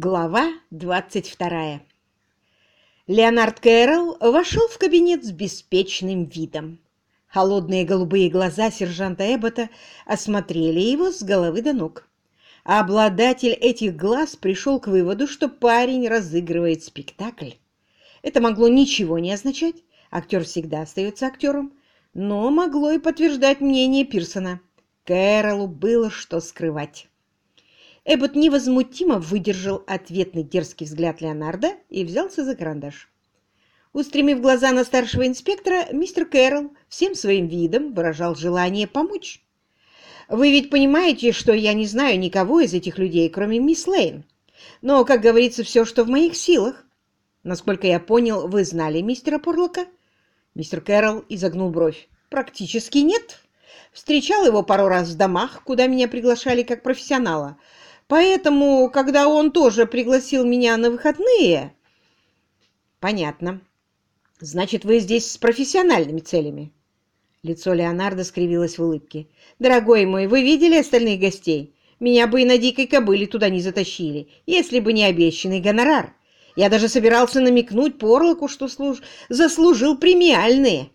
Глава 22. Леонард Кэрролл вошел в кабинет с беспечным видом. Холодные голубые глаза сержанта Эббота осмотрели его с головы до ног. Обладатель этих глаз пришел к выводу, что парень разыгрывает спектакль. Это могло ничего не означать, актер всегда остается актером, но могло и подтверждать мнение Пирсона. Кэрроллу было что скрывать. Эббот невозмутимо выдержал ответный дерзкий взгляд Леонардо и взялся за карандаш. Устремив глаза на старшего инспектора, мистер Кэрролл всем своим видом выражал желание помочь. «Вы ведь понимаете, что я не знаю никого из этих людей, кроме мисс Лейн. Но, как говорится, все, что в моих силах. Насколько я понял, вы знали мистера Порлока?» Мистер Кэрролл изогнул бровь. «Практически нет. Встречал его пару раз в домах, куда меня приглашали как профессионала, Поэтому, когда он тоже пригласил меня на выходные... Понятно. Значит, вы здесь с профессиональными целями. Лицо Леонардо скривилось в улыбке. Дорогой мой, вы видели остальных гостей? Меня бы и на дикой кобыле туда не затащили, если бы не обещанный гонорар. Я даже собирался намекнуть Порлоку, что служ... заслужил премиальные.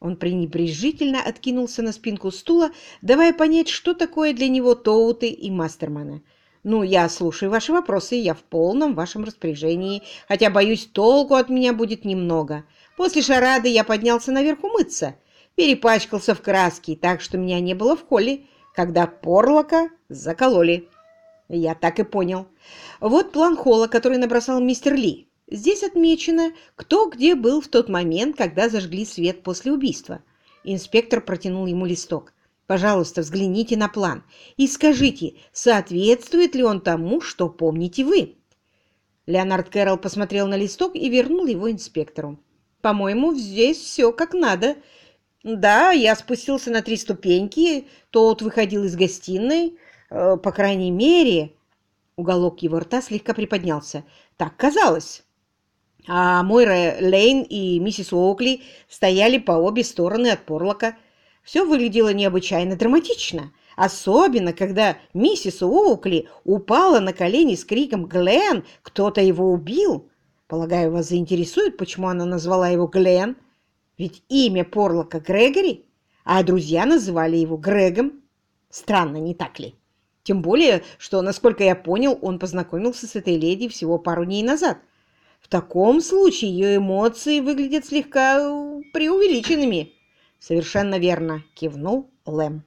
Он пренебрежительно откинулся на спинку стула, давая понять, что такое для него Тоуты и Мастермана. Ну, я слушаю ваши вопросы, я в полном вашем распоряжении, хотя, боюсь, толку от меня будет немного. После шарады я поднялся наверх умыться, перепачкался в краске, так что меня не было в холле, когда порлока закололи. Я так и понял. Вот план холла, который набросал мистер Ли. Здесь отмечено, кто где был в тот момент, когда зажгли свет после убийства. Инспектор протянул ему листок. Пожалуйста, взгляните на план и скажите, соответствует ли он тому, что помните вы. Леонард Кэрролл посмотрел на листок и вернул его инспектору. «По-моему, здесь все как надо. Да, я спустился на три ступеньки, тот выходил из гостиной. Э, по крайней мере...» Уголок его рта слегка приподнялся. «Так казалось». А Мойра Лейн и миссис Оукли стояли по обе стороны от порлока. Все выглядело необычайно драматично, особенно когда миссис Уокли упала на колени с криком «Глен! Кто-то его убил!» Полагаю, вас заинтересует, почему она назвала его Глен? Ведь имя Порлока Грегори, а друзья называли его Грегом. Странно, не так ли? Тем более, что, насколько я понял, он познакомился с этой леди всего пару дней назад. В таком случае ее эмоции выглядят слегка преувеличенными. «Совершенно верно», — кивнул Лэм.